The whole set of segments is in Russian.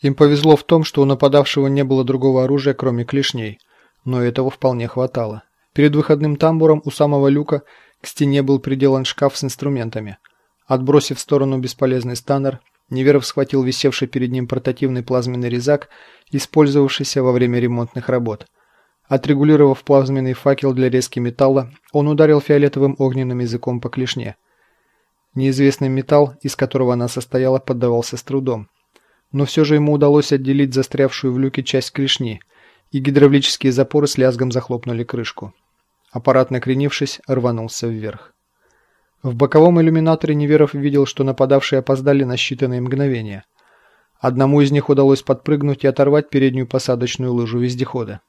Им повезло в том, что у нападавшего не было другого оружия, кроме клешней, но этого вполне хватало. Перед выходным тамбуром у самого люка к стене был приделан шкаф с инструментами. Отбросив в сторону бесполезный станнер, Неверов схватил висевший перед ним портативный плазменный резак, использовавшийся во время ремонтных работ. Отрегулировав плазменный факел для резки металла, он ударил фиолетовым огненным языком по клешне. Неизвестный металл, из которого она состояла, поддавался с трудом. Но все же ему удалось отделить застрявшую в люке часть клешни, и гидравлические запоры с лязгом захлопнули крышку. Аппарат, накренившись, рванулся вверх. В боковом иллюминаторе Неверов видел, что нападавшие опоздали на считанные мгновения. Одному из них удалось подпрыгнуть и оторвать переднюю посадочную лыжу вездехода.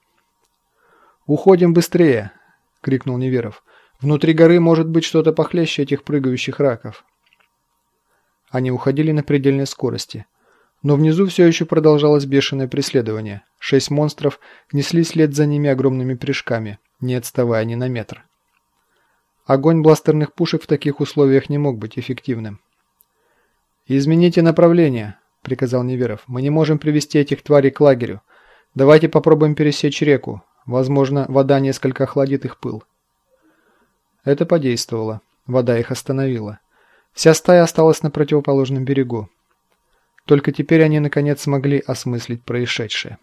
«Уходим быстрее!» — крикнул Неверов. «Внутри горы может быть что-то похлеще этих прыгающих раков». Они уходили на предельной скорости. Но внизу все еще продолжалось бешеное преследование. Шесть монстров несли след за ними огромными прыжками, не отставая ни на метр. Огонь бластерных пушек в таких условиях не мог быть эффективным. «Измените направление», — приказал Неверов. «Мы не можем привести этих тварей к лагерю. Давайте попробуем пересечь реку. Возможно, вода несколько охладит их пыл». Это подействовало. Вода их остановила. Вся стая осталась на противоположном берегу. Только теперь они наконец смогли осмыслить происшедшее.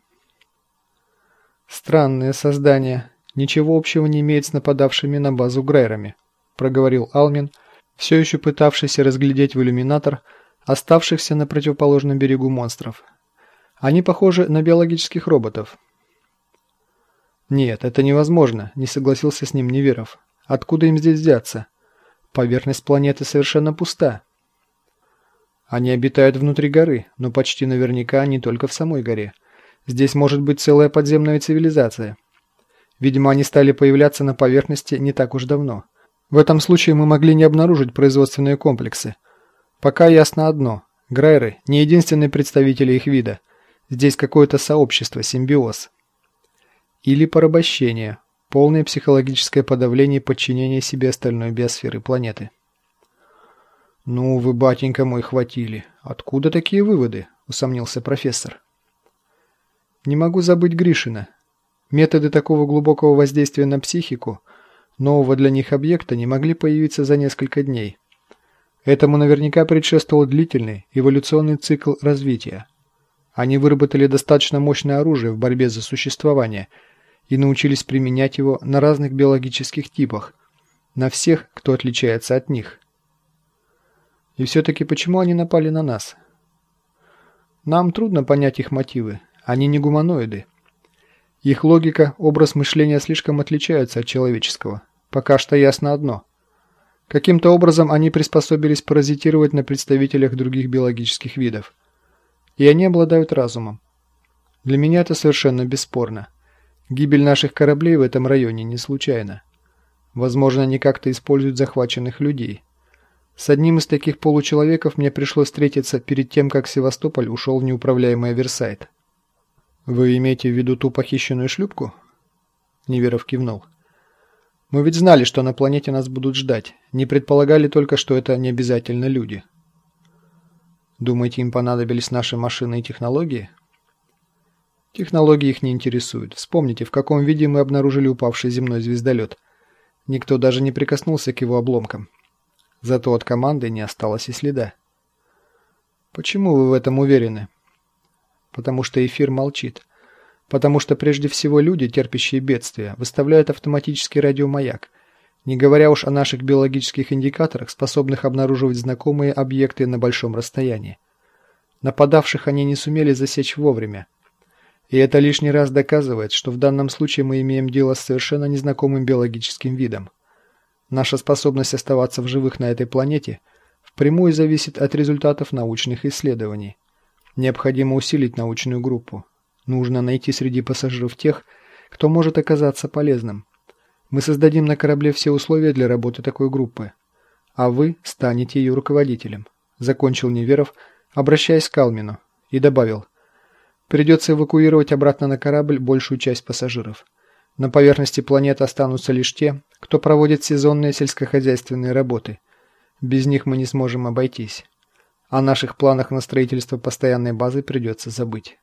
«Странное создание. Ничего общего не имеет с нападавшими на базу Грейрами», проговорил Алмин, все еще пытавшийся разглядеть в иллюминатор оставшихся на противоположном берегу монстров. «Они похожи на биологических роботов». «Нет, это невозможно», – не согласился с ним Неверов. «Откуда им здесь взяться? Поверхность планеты совершенно пуста». Они обитают внутри горы, но почти наверняка не только в самой горе. Здесь может быть целая подземная цивилизация. Видимо, они стали появляться на поверхности не так уж давно. В этом случае мы могли не обнаружить производственные комплексы. Пока ясно одно. Грайры – не единственные представители их вида. Здесь какое-то сообщество, симбиоз. Или порабощение. Полное психологическое подавление и подчинение себе остальной биосферы планеты. «Ну, вы, батенька мой, хватили. Откуда такие выводы?» – усомнился профессор. «Не могу забыть Гришина. Методы такого глубокого воздействия на психику, нового для них объекта, не могли появиться за несколько дней. Этому наверняка предшествовал длительный эволюционный цикл развития. Они выработали достаточно мощное оружие в борьбе за существование и научились применять его на разных биологических типах, на всех, кто отличается от них». И все-таки почему они напали на нас? Нам трудно понять их мотивы. Они не гуманоиды. Их логика, образ мышления слишком отличаются от человеческого. Пока что ясно одно. Каким-то образом они приспособились паразитировать на представителях других биологических видов. И они обладают разумом. Для меня это совершенно бесспорно. Гибель наших кораблей в этом районе не случайна. Возможно, они как-то используют захваченных людей. С одним из таких получеловеков мне пришлось встретиться перед тем, как Севастополь ушел в неуправляемый Версайт. «Вы имеете в виду ту похищенную шлюпку?» Неверов кивнул. «Мы ведь знали, что на планете нас будут ждать. Не предполагали только, что это не обязательно люди». «Думаете, им понадобились наши машины и технологии?» «Технологии их не интересуют. Вспомните, в каком виде мы обнаружили упавший земной звездолет. Никто даже не прикоснулся к его обломкам. Зато от команды не осталось и следа. Почему вы в этом уверены? Потому что эфир молчит. Потому что прежде всего люди, терпящие бедствия, выставляют автоматический радиомаяк, не говоря уж о наших биологических индикаторах, способных обнаруживать знакомые объекты на большом расстоянии. Нападавших они не сумели засечь вовремя. И это лишний раз доказывает, что в данном случае мы имеем дело с совершенно незнакомым биологическим видом. Наша способность оставаться в живых на этой планете впрямую зависит от результатов научных исследований. Необходимо усилить научную группу. Нужно найти среди пассажиров тех, кто может оказаться полезным. Мы создадим на корабле все условия для работы такой группы. А вы станете ее руководителем. Закончил Неверов, обращаясь к Калмину, и добавил. Придется эвакуировать обратно на корабль большую часть пассажиров. На поверхности планеты останутся лишь те, кто проводит сезонные сельскохозяйственные работы. Без них мы не сможем обойтись. О наших планах на строительство постоянной базы придется забыть.